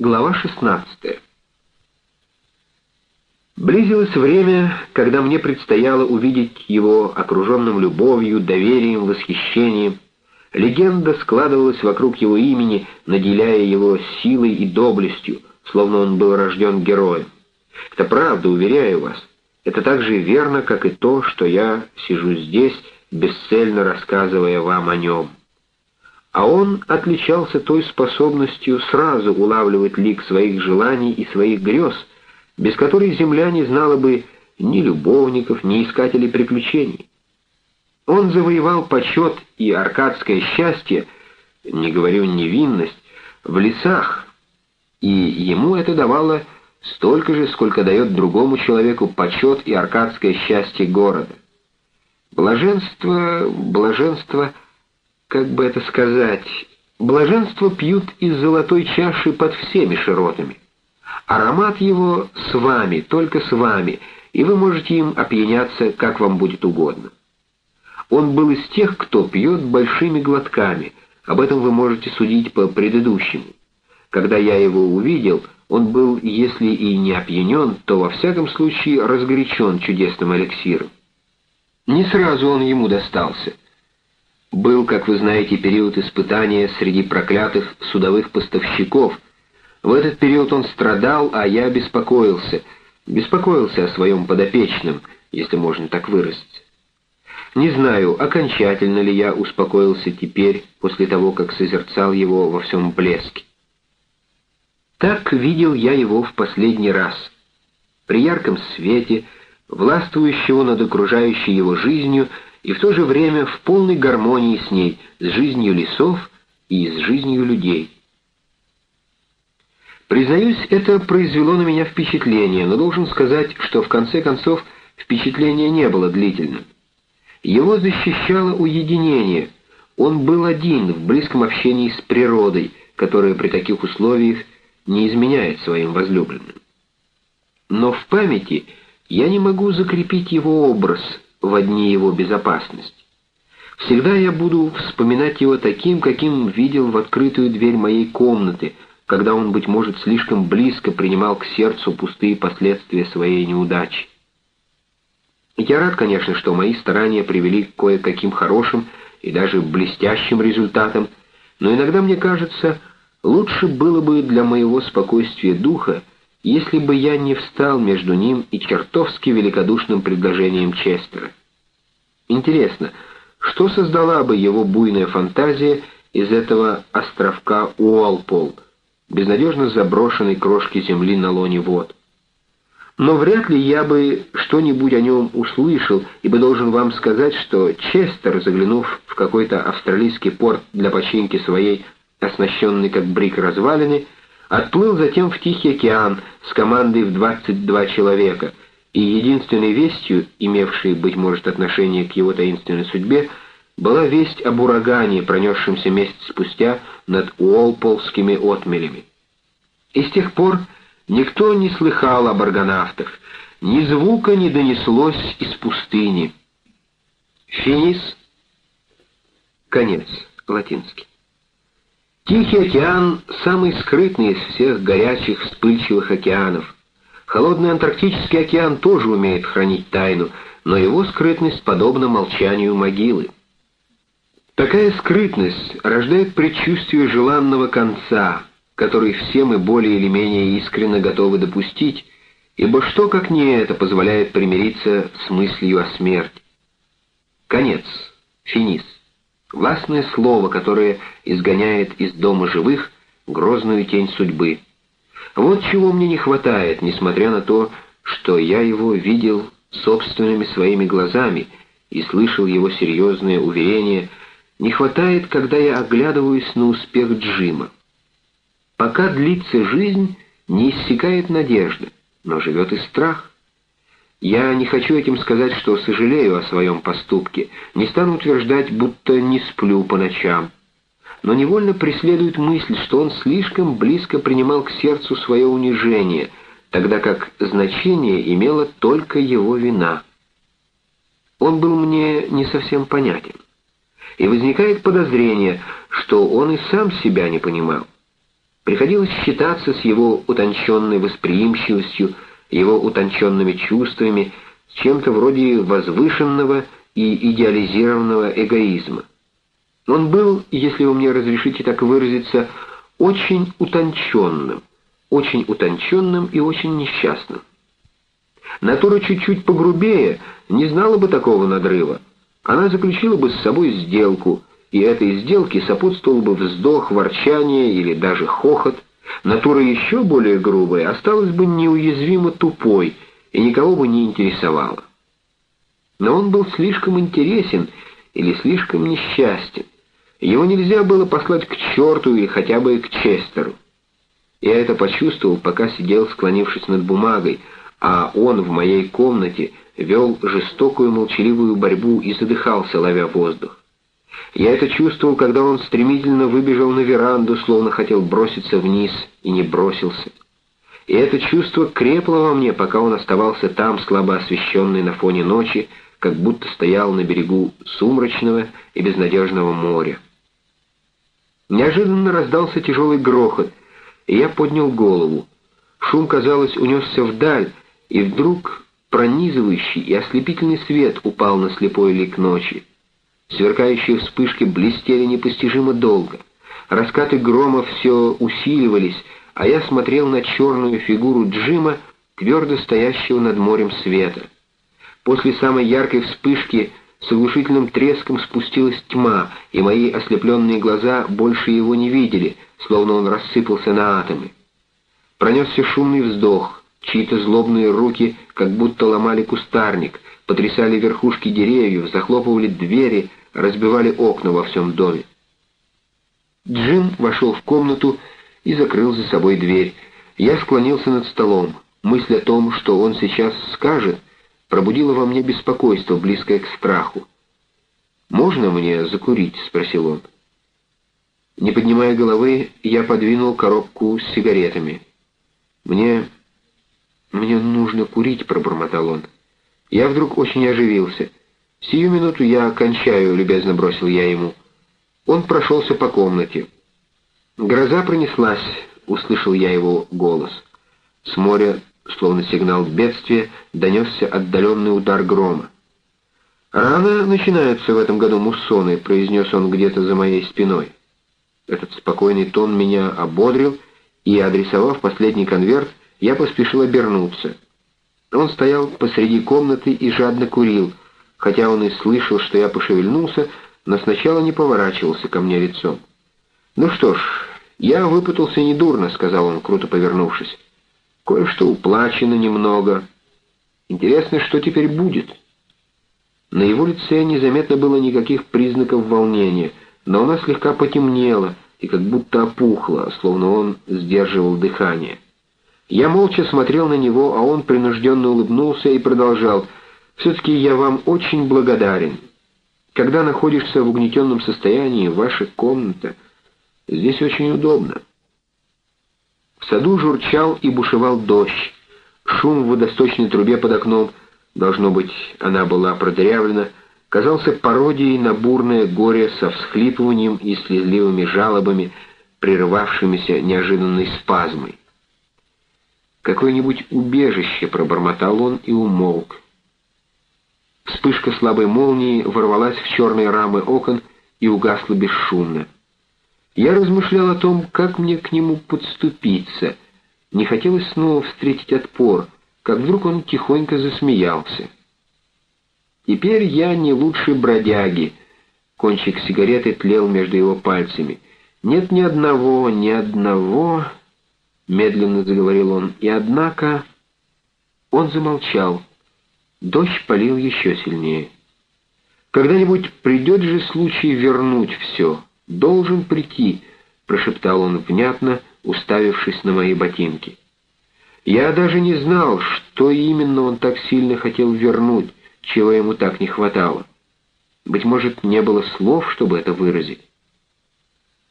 Глава 16. Близилось время, когда мне предстояло увидеть его окруженным любовью, доверием, восхищением. Легенда складывалась вокруг его имени, наделяя его силой и доблестью, словно он был рожден героем. Это правда, уверяю вас. Это так же верно, как и то, что я сижу здесь, бесцельно рассказывая вам о нем а он отличался той способностью сразу улавливать лик своих желаний и своих грез, без которой земля не знала бы ни любовников, ни искателей приключений. Он завоевал почет и аркадское счастье, не говорю невинность, в лесах, и ему это давало столько же, сколько дает другому человеку почет и аркадское счастье города. Блаженство, блаженство — как бы это сказать, блаженство пьют из золотой чаши под всеми широтами. Аромат его с вами, только с вами, и вы можете им опьяняться, как вам будет угодно. Он был из тех, кто пьет большими глотками, об этом вы можете судить по предыдущему. Когда я его увидел, он был, если и не опьянен, то во всяком случае разгорячен чудесным эликсиром. Не сразу он ему достался — был, как вы знаете, период испытания среди проклятых судовых поставщиков. В этот период он страдал, а я беспокоился. Беспокоился о своем подопечном, если можно так выразиться. Не знаю, окончательно ли я успокоился теперь, после того, как созерцал его во всем блеске. Так видел я его в последний раз. При ярком свете, властвующего над окружающей его жизнью, и в то же время в полной гармонии с ней, с жизнью лесов и с жизнью людей. Признаюсь, это произвело на меня впечатление, но должен сказать, что в конце концов впечатление не было длительным. Его защищало уединение. Он был один в близком общении с природой, которая при таких условиях не изменяет своим возлюбленным. Но в памяти я не могу закрепить его образ, в дни его безопасности. Всегда я буду вспоминать его таким, каким видел в открытую дверь моей комнаты, когда он, быть может, слишком близко принимал к сердцу пустые последствия своей неудачи. Я рад, конечно, что мои старания привели к кое-каким хорошим и даже блестящим результатам, но иногда мне кажется, лучше было бы для моего спокойствия духа, если бы я не встал между ним и чертовски великодушным предложением Честера. Интересно, что создала бы его буйная фантазия из этого островка Уолпол, безнадежно заброшенной крошки земли на лоне вод? Но вряд ли я бы что-нибудь о нем услышал, ибо должен вам сказать, что Честер, заглянув в какой-то австралийский порт для починки своей оснащенной как брик развалины, отплыл затем в Тихий океан с командой в 22 человека, и единственной вестью, имевшей, быть может, отношение к его таинственной судьбе, была весть об урагане, пронесшемся месяц спустя над Уолполскими отмелями. И с тех пор никто не слыхал об аргонавтах, ни звука не донеслось из пустыни. Финис. Конец. Латинский. Тихий океан — самый скрытный из всех горячих, вспыльчивых океанов. Холодный Антарктический океан тоже умеет хранить тайну, но его скрытность подобна молчанию могилы. Такая скрытность рождает предчувствие желанного конца, который все мы более или менее искренне готовы допустить, ибо что, как не это, позволяет примириться с мыслью о смерти? Конец. Финис властное слово, которое изгоняет из дома живых грозную тень судьбы. Вот чего мне не хватает, несмотря на то, что я его видел собственными своими глазами и слышал его серьезные уверения, не хватает, когда я оглядываюсь на успех Джима. Пока длится жизнь, не иссякает надежда, но живет и страх. Я не хочу этим сказать, что сожалею о своем поступке, не стану утверждать, будто не сплю по ночам. Но невольно преследует мысль, что он слишком близко принимал к сердцу свое унижение, тогда как значение имела только его вина. Он был мне не совсем понятен. И возникает подозрение, что он и сам себя не понимал. Приходилось считаться с его утонченной восприимчивостью, его утонченными чувствами, чем-то вроде возвышенного и идеализированного эгоизма. Он был, если вы мне разрешите так выразиться, очень утонченным, очень утонченным и очень несчастным. Натура чуть-чуть погрубее не знала бы такого надрыва. Она заключила бы с собой сделку, и этой сделке сопутствовал бы вздох, ворчание или даже хохот. Натура еще более грубая осталась бы неуязвимо тупой и никого бы не интересовала. Но он был слишком интересен или слишком несчастен. Его нельзя было послать к черту или хотя бы к Честеру. Я это почувствовал, пока сидел, склонившись над бумагой, а он в моей комнате вел жестокую молчаливую борьбу и задыхался, ловя воздух. Я это чувствовал, когда он стремительно выбежал на веранду, словно хотел броситься вниз, и не бросился. И это чувство крепло во мне, пока он оставался там, слабо освещенный на фоне ночи, как будто стоял на берегу сумрачного и безнадежного моря. Неожиданно раздался тяжелый грохот, и я поднял голову. Шум, казалось, унесся вдаль, и вдруг пронизывающий и ослепительный свет упал на слепой лик ночи. Сверкающие вспышки блестели непостижимо долго. Раскаты грома все усиливались, а я смотрел на черную фигуру Джима, твердо стоящего над морем света. После самой яркой вспышки с оглушительным треском спустилась тьма, и мои ослепленные глаза больше его не видели, словно он рассыпался на атомы. Пронесся шумный вздох, чьи-то злобные руки как будто ломали кустарник, потрясали верхушки деревьев, захлопывали двери, разбивали окна во всем доме. Джим вошел в комнату и закрыл за собой дверь. Я склонился над столом. Мысль о том, что он сейчас скажет, пробудило во мне беспокойство, близкое к страху. «Можно мне закурить?» — спросил он. Не поднимая головы, я подвинул коробку с сигаретами. «Мне... мне нужно курить», — пробормотал он. Я вдруг очень оживился. «Сию минуту я кончаю», — любезно бросил я ему. Он прошелся по комнате. «Гроза пронеслась», — услышал я его голос. С моря словно сигнал бедствия, донесся отдаленный удар грома. «Рано начинаются в этом году муссоны», — произнес он где-то за моей спиной. Этот спокойный тон меня ободрил, и, адресовав последний конверт, я поспешил обернуться. Он стоял посреди комнаты и жадно курил, хотя он и слышал, что я пошевельнулся, но сначала не поворачивался ко мне лицом. «Ну что ж, я выпутался недурно», — сказал он, круто повернувшись. Кое-что уплачено немного. Интересно, что теперь будет? На его лице незаметно было никаких признаков волнения, но она слегка потемнела и как будто опухла, словно он сдерживал дыхание. Я молча смотрел на него, а он принужденно улыбнулся и продолжал. «Все-таки я вам очень благодарен. Когда находишься в угнетенном состоянии, ваша комната, здесь очень удобно». В саду журчал и бушевал дождь. Шум в водосточной трубе под окном, должно быть, она была продырявлена, казался пародией на бурное горе со всхлипыванием и слезливыми жалобами, прерывавшимися неожиданной спазмой. «Какое-нибудь убежище», — пробормотал он и умолк. Вспышка слабой молнии ворвалась в черные рамы окон и угасла бесшумно. Я размышлял о том, как мне к нему подступиться. Не хотелось снова встретить отпор, как вдруг он тихонько засмеялся. Теперь я не лучше бродяги. Кончик сигареты тлел между его пальцами. Нет ни одного, ни одного, медленно заговорил он, и однако... Он замолчал. Дождь полил еще сильнее. Когда-нибудь придет же случай вернуть все должен прийти», — прошептал он внятно, уставившись на мои ботинки. Я даже не знал, что именно он так сильно хотел вернуть, чего ему так не хватало. Быть может, не было слов, чтобы это выразить.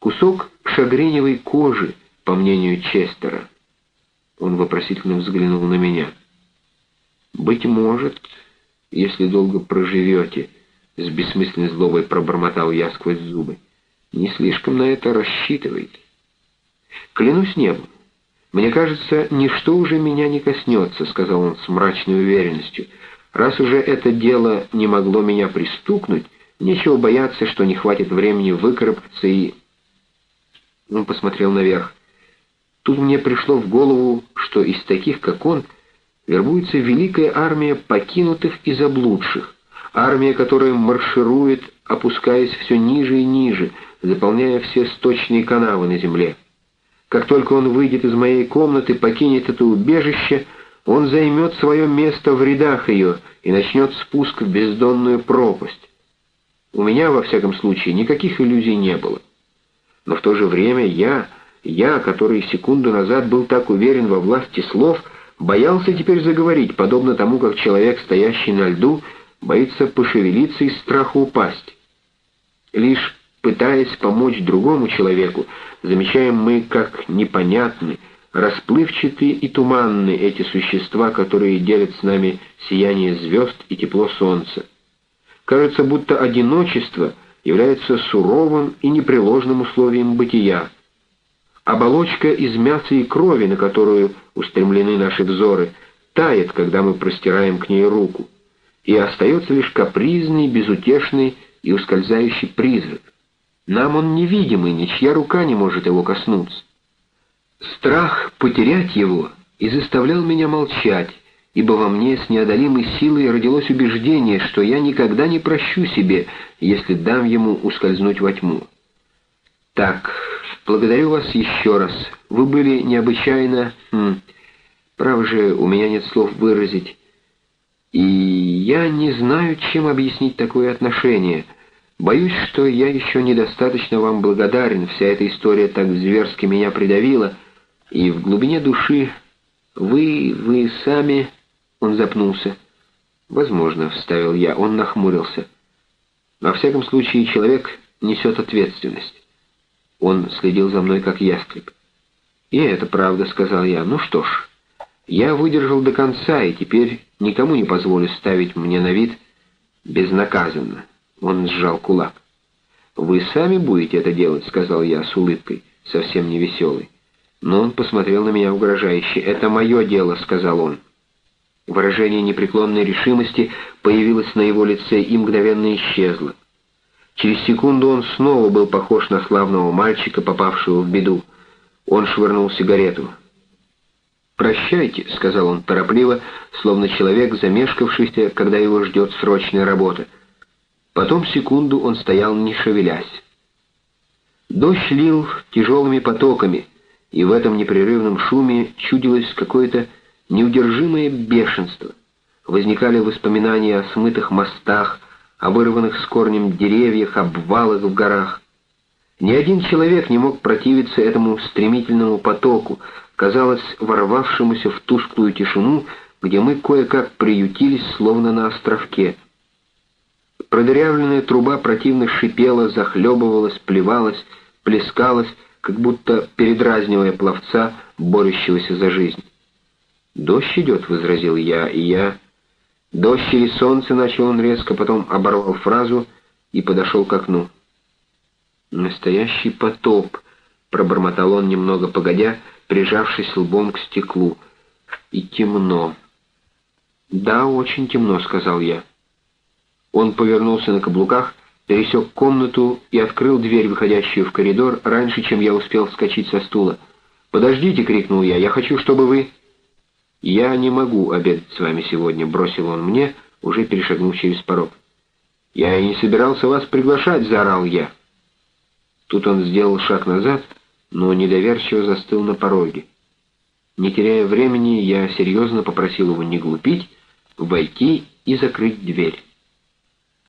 Кусок шагреневой кожи, по мнению Честера. Он вопросительно взглянул на меня. «Быть может, если долго проживете», — с бессмысленной злобой пробормотал я сквозь зубы. Не слишком на это рассчитывайте. Клянусь небом. «Мне кажется, ничто уже меня не коснется», — сказал он с мрачной уверенностью. «Раз уже это дело не могло меня пристукнуть, нечего бояться, что не хватит времени выкарабкаться и...» Он посмотрел наверх. Тут мне пришло в голову, что из таких, как он, вербуется великая армия покинутых и заблудших, армия, которая марширует, опускаясь все ниже и ниже, заполняя все сточные канавы на земле. Как только он выйдет из моей комнаты, покинет это убежище, он займет свое место в рядах ее и начнет спуск в бездонную пропасть. У меня, во всяком случае, никаких иллюзий не было. Но в то же время я, я, который секунду назад был так уверен во власти слов, боялся теперь заговорить, подобно тому, как человек, стоящий на льду, боится пошевелиться из страха упасть. Лишь пытаясь помочь другому человеку, замечаем мы, как непонятны, расплывчатые и туманны эти существа, которые делят с нами сияние звезд и тепло солнца. Кажется, будто одиночество является суровым и непреложным условием бытия. Оболочка из мяса и крови, на которую устремлены наши взоры, тает, когда мы простираем к ней руку, и остается лишь капризный, безутешный и ускользающий призрак. Нам он невидимый, ничья рука не может его коснуться. Страх потерять его и заставлял меня молчать, ибо во мне с неодолимой силой родилось убеждение, что я никогда не прощу себе, если дам ему ускользнуть во тьму. Так, благодарю вас еще раз. Вы были необычайно... Хм, право же, у меня нет слов выразить. И я не знаю, чем объяснить такое отношение — Боюсь, что я еще недостаточно вам благодарен, вся эта история так зверски меня придавила, и в глубине души вы, вы сами...» Он запнулся. «Возможно», — вставил я, он нахмурился. «Во всяком случае, человек несет ответственность. Он следил за мной, как ястреб. «И это правда», — сказал я. «Ну что ж, я выдержал до конца, и теперь никому не позволю ставить мне на вид безнаказанно». Он сжал кулак. «Вы сами будете это делать», — сказал я с улыбкой, совсем не веселой. Но он посмотрел на меня угрожающе. «Это мое дело», — сказал он. Выражение непреклонной решимости появилось на его лице и мгновенно исчезло. Через секунду он снова был похож на славного мальчика, попавшего в беду. Он швырнул сигарету. «Прощайте», — сказал он торопливо, словно человек, замешкавшийся, когда его ждет срочная работа. Потом секунду он стоял, не шевелясь. Дождь лил тяжелыми потоками, и в этом непрерывном шуме чудилось какое-то неудержимое бешенство. Возникали воспоминания о смытых мостах, о вырванных с корнем деревьях, обвалах в горах. Ни один человек не мог противиться этому стремительному потоку, казалось, ворвавшемуся в тусклую тишину, где мы кое-как приютились, словно на островке. Продырявленная труба противно шипела, захлебывалась, плевалась, плескалась, как будто передразнивая пловца, борющегося за жизнь. «Дождь идет», — возразил я, и я... «Дождь или солнце», — начал он резко, потом оборвал фразу и подошел к окну. «Настоящий потоп», — пробормотал он немного погодя, прижавшись лбом к стеклу. «И темно». «Да, очень темно», — сказал я. Он повернулся на каблуках, пересек комнату и открыл дверь, выходящую в коридор, раньше, чем я успел вскочить со стула. «Подождите!» — крикнул я. «Я хочу, чтобы вы...» «Я не могу обедать с вами сегодня», — бросил он мне, уже перешагнув через порог. «Я и не собирался вас приглашать», — заорал я. Тут он сделал шаг назад, но недоверчиво застыл на пороге. Не теряя времени, я серьезно попросил его не глупить, войти и закрыть дверь.